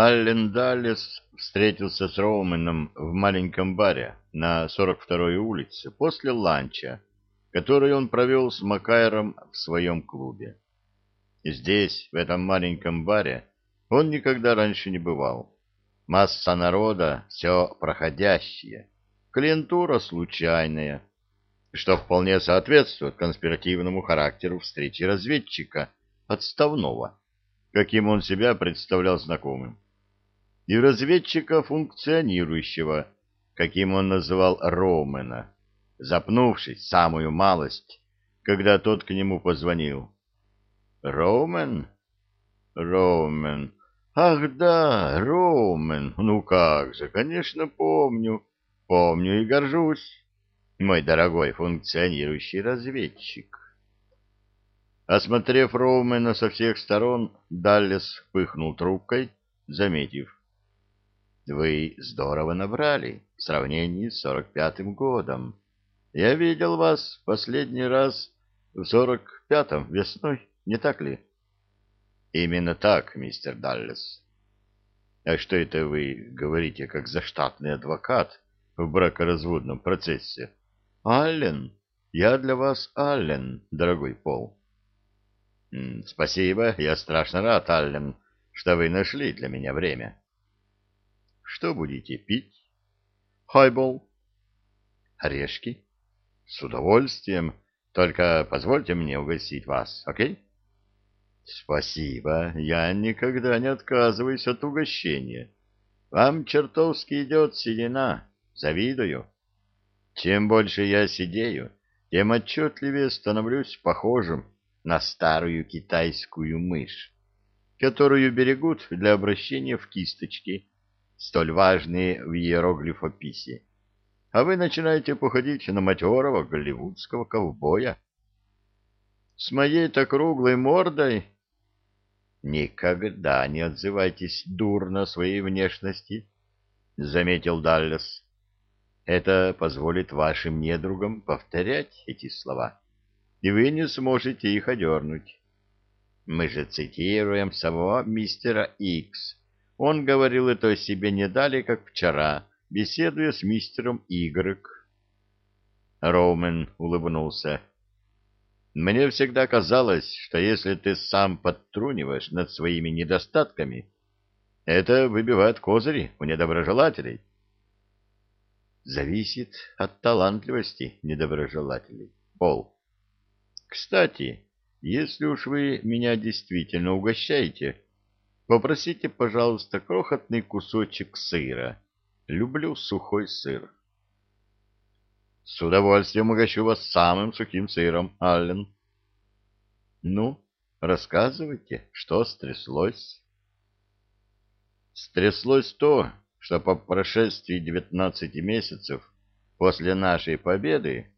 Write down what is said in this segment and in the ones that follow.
Аллен Даллес встретился с Роуменом в маленьком баре на 42-й улице после ланча, который он провел с Макайром в своем клубе. Здесь, в этом маленьком баре, он никогда раньше не бывал. Масса народа, все проходящее, клиентура случайная, что вполне соответствует конспиративному характеру встречи разведчика, отставного, каким он себя представлял знакомым, и разведчика функционирующего, каким он называл Ромена, запнувшись самую малость, когда тот к нему позвонил. «Ромен? Ромен. Ах да, Ромен. Ну как же, конечно, помню. Помню и горжусь, мой дорогой функционирующий разведчик». Осмотрев Роумена со всех сторон, Даллес пыхнул трубкой, заметив. «Вы здорово набрали в сравнении с сорок пятым годом. Я видел вас последний раз в сорок пятом весной, не так ли?» «Именно так, мистер Даллес». «А что это вы говорите, как заштатный адвокат в бракоразводном процессе?» «Аллен, я для вас Аллен, дорогой Пол». — Спасибо, я страшно рад, Аллен, что вы нашли для меня время. — Что будете пить? — Хайбол. — Орешки? — С удовольствием. Только позвольте мне угостить вас, окей? — Спасибо, я никогда не отказываюсь от угощения. Вам чертовски идет седина, завидую. Чем больше я сидею, тем отчетливее становлюсь похожим на старую китайскую мышь, которую берегут для обращения в кисточки, столь важные в иероглифописи. А вы начинаете походить на матерого голливудского ковбоя. С моей-то круглой мордой... Никогда не отзывайтесь дурно своей внешности, — заметил Даллес. Это позволит вашим недругам повторять эти слова и вы не сможете их одернуть. Мы же цитируем самого мистера Икс. Он говорил это о себе не далее, как вчера, беседуя с мистером Игрек. Роумен улыбнулся. Мне всегда казалось, что если ты сам подтруниваешь над своими недостатками, это выбивает козыри у недоброжелателей. Зависит от талантливости недоброжелателей. Пол. Кстати, если уж вы меня действительно угощаете, попросите, пожалуйста, крохотный кусочек сыра. Люблю сухой сыр. С удовольствием угощу вас самым сухим сыром, Аллен. Ну, рассказывайте, что стряслось? Стряслось то, что по прошествии девятнадцати месяцев после нашей победы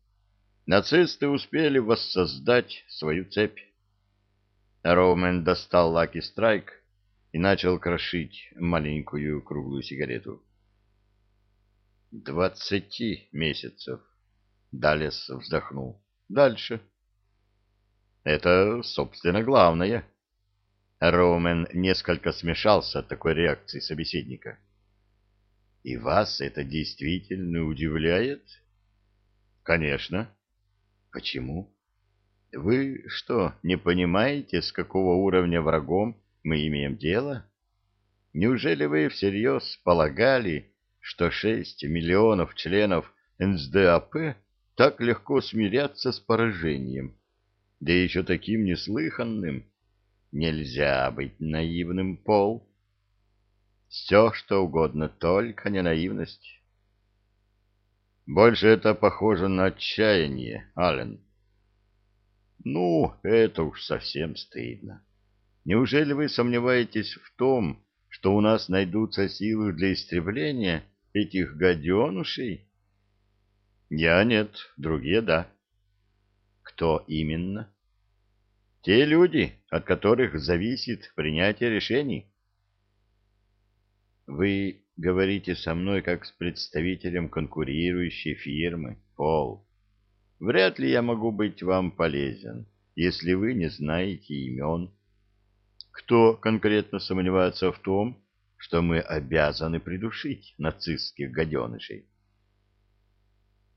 нацисты успели воссоздать свою цепь. Роумен достал Лаки Страйк и начал крошить маленькую круглую сигарету. «Двадцати месяцев», — Далес вздохнул. «Дальше». «Это, собственно, главное». Роумен несколько смешался от такой реакции собеседника. «И вас это действительно удивляет?» «Конечно. Почему? Вы что, не понимаете, с какого уровня врагом мы имеем дело? Неужели вы всерьез полагали, что шесть миллионов членов НСДАП так легко смирятся с поражением? Да еще таким неслыханным. Нельзя быть наивным, Пол. Все, что угодно, только не наивность. Больше это похоже на отчаяние, Ален. Ну, это уж совсем стыдно. Неужели вы сомневаетесь в том, что у нас найдутся силы для истребления этих гаденушей? Я нет, другие да. Кто именно? Те люди, от которых зависит принятие решений. Вы говорите со мной как с представителем конкурирующей фирмы, Пол. Вряд ли я могу быть вам полезен, если вы не знаете имен. Кто конкретно сомневается в том, что мы обязаны придушить нацистских гаденышей?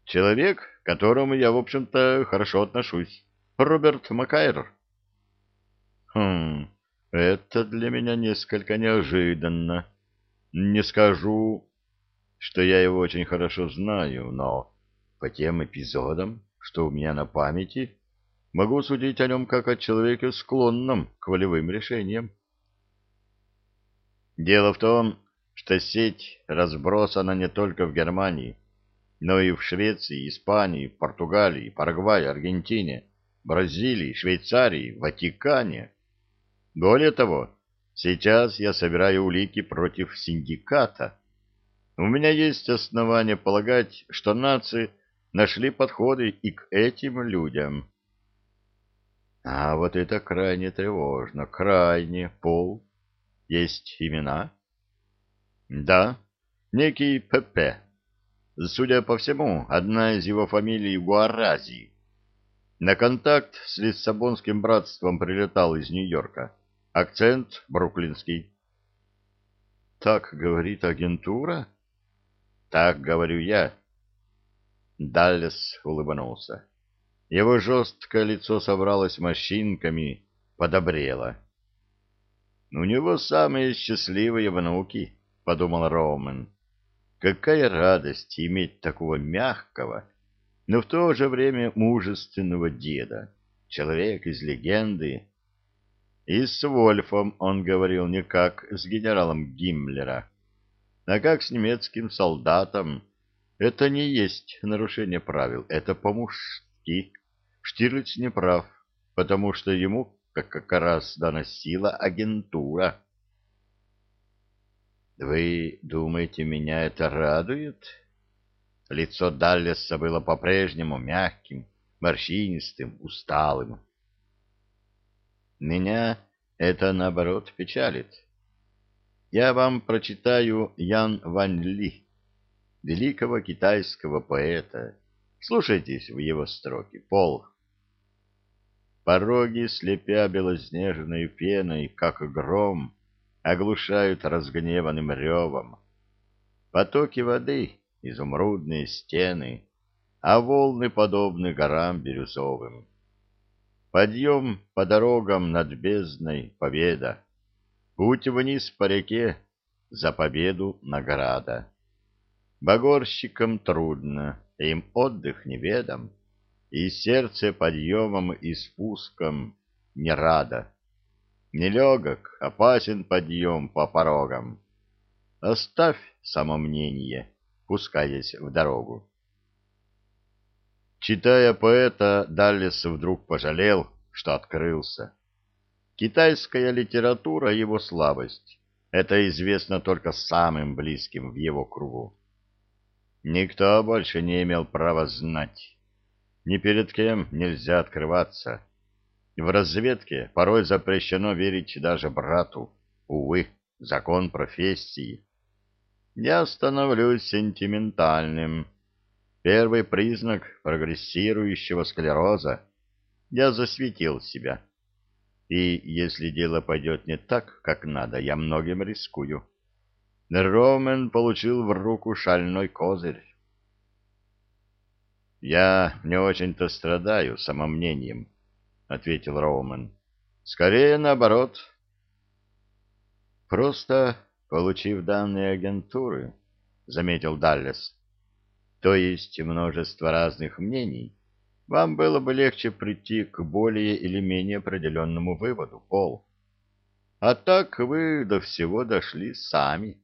Человек, к которому я, в общем-то, хорошо отношусь. Роберт Макайр. Хм, это для меня несколько неожиданно. Не скажу, что я его очень хорошо знаю, но по тем эпизодам, что у меня на памяти, могу судить о нем как о человеке, склонном к волевым решениям. Дело в том, что сеть разбросана не только в Германии, но и в Швеции, Испании, Португалии, Парагвае, Аргентине, Бразилии, Швейцарии, Ватикане. Более того, сейчас я собираю улики против синдиката. У меня есть основания полагать, что наци нашли подходы и к этим людям. А вот это крайне тревожно, крайне, Пол. Есть имена? Да, некий П.П. Судя по всему, одна из его фамилий Гуарази. На контакт с Лиссабонским братством прилетал из Нью-Йорка. Акцент бруклинский. Так говорит агентура? Так говорю я. Даллес улыбнулся. Его жесткое лицо собралось морщинками, подобрело. «У него самые счастливые внуки», — подумал Роумен. «Какая радость иметь такого мягкого, но в то же время мужественного деда, человек из легенды». И с Вольфом он говорил не как с генералом Гиммлера, а как с немецким солдатом. Это не есть нарушение правил, это по-мужски. Штирлиц не прав, потому что ему как раз доносила агентура. «Вы думаете, меня это радует?» Лицо Даллеса было по-прежнему мягким, морщинистым, усталым. «Меня это, наоборот, печалит. Я вам прочитаю Ян Ван Ли, великого китайского поэта. Слушайтесь в его строки, Пол. Пороги, слепя белоснежной пеной, как гром, оглушают разгневанным ревом. Потоки воды, изумрудные стены, а волны подобны горам бирюзовым. Подъем по дорогам над бездной победа, путь вниз по реке за победу награда. Багорщикам трудно, им отдых неведом и сердце подъемом и спуском не радо. Нелегок, опасен подъем по порогам. Оставь самомнение, пускаясь в дорогу. Читая поэта, Даллес вдруг пожалел, что открылся. Китайская литература — его слабость. Это известно только самым близким в его кругу. Никто больше не имел права знать ни перед кем нельзя открываться. В разведке порой запрещено верить даже брату. Увы, закон профессии. Я становлюсь сентиментальным. Первый признак прогрессирующего склероза. Я засветил себя. И если дело пойдет не так, как надо, я многим рискую. Ромен получил в руку шальной козырь. «Я не очень-то страдаю самомнением», — ответил Роуман. «Скорее наоборот». «Просто получив данные агентуры», — заметил Даллес, — «то есть множество разных мнений, вам было бы легче прийти к более или менее определенному выводу, Пол. А так вы до всего дошли сами.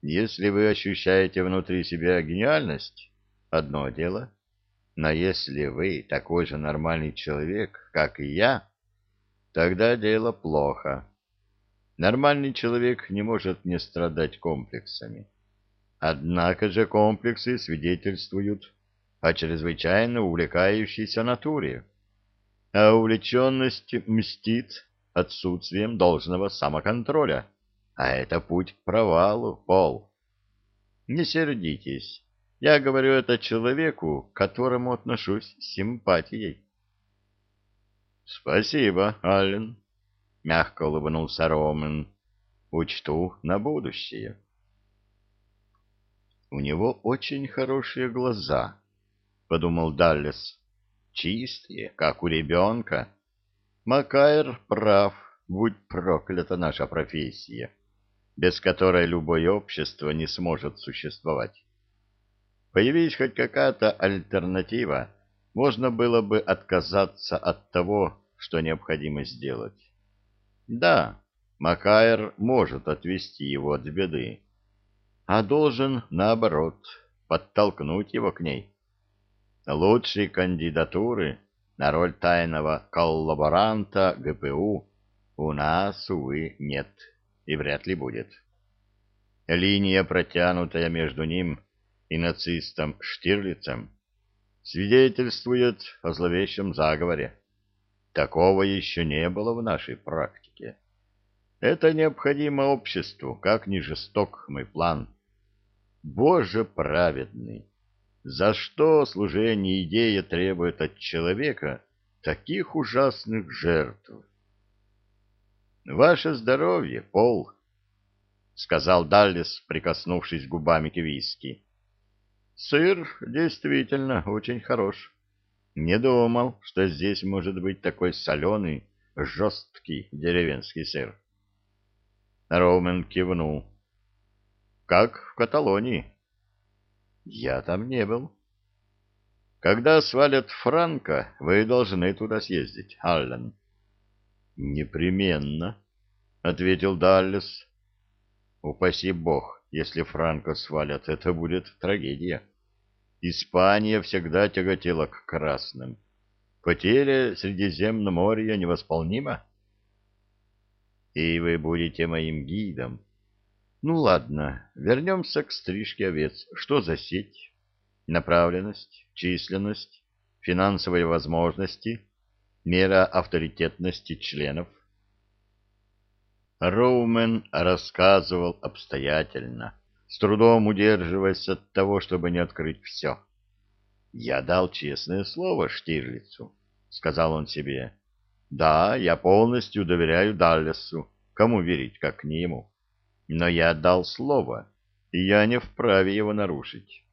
Если вы ощущаете внутри себя гениальность, одно дело — но если вы такой же нормальный человек, как и я, тогда дело плохо. Нормальный человек не может не страдать комплексами. Однако же комплексы свидетельствуют о чрезвычайно увлекающейся натуре. А увлеченность мстит отсутствием должного самоконтроля. А это путь к провалу, Пол. Не сердитесь. Я говорю это человеку, к которому отношусь с симпатией. — Спасибо, Аллен, — мягко улыбнулся Ромен. Учту на будущее. У него очень хорошие глаза, — подумал Даллес. Чистые, как у ребенка. Макайр прав, будь проклята наша профессия, без которой любое общество не сможет существовать. Появись хоть какая-то альтернатива, можно было бы отказаться от того, что необходимо сделать. Да, Макайр может отвести его от беды, а должен, наоборот, подтолкнуть его к ней. Лучшей кандидатуры на роль тайного коллаборанта ГПУ у нас, увы, нет и вряд ли будет. Линия, протянутая между ним и нацистом Штирлицем, свидетельствует о зловещем заговоре. Такого еще не было в нашей практике. Это необходимо обществу, как ни жесток мой план. Боже праведный! За что служение идея требует от человека таких ужасных жертв? Ваше здоровье, Пол, — сказал Даллес, прикоснувшись губами к виски. Сыр действительно очень хорош. Не думал, что здесь может быть такой соленый, жесткий деревенский сыр. Роумен кивнул. Как в Каталонии. Я там не был. Когда свалят Франко, вы должны туда съездить, Аллен. Непременно, ответил Даллес. Упаси бог, если Франко свалят, это будет трагедия. Испания всегда тяготела к красным. Потеря Средиземноморья невосполнима. И вы будете моим гидом. Ну ладно, вернемся к стрижке овец. Что за сеть? Направленность, численность, финансовые возможности, мера авторитетности членов. Роумен рассказывал обстоятельно, с трудом удерживаясь от того, чтобы не открыть все. «Я дал честное слово Штирлицу», — сказал он себе. Да, я полностью доверяю Даллесу. Кому верить, как не ему? Но я дал слово, и я не вправе его нарушить.